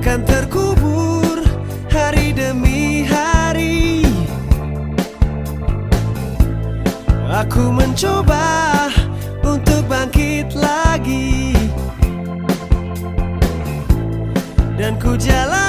akan terkubur hari demi hari. Aku mencoba untuk bangkit lagi dan ku jalan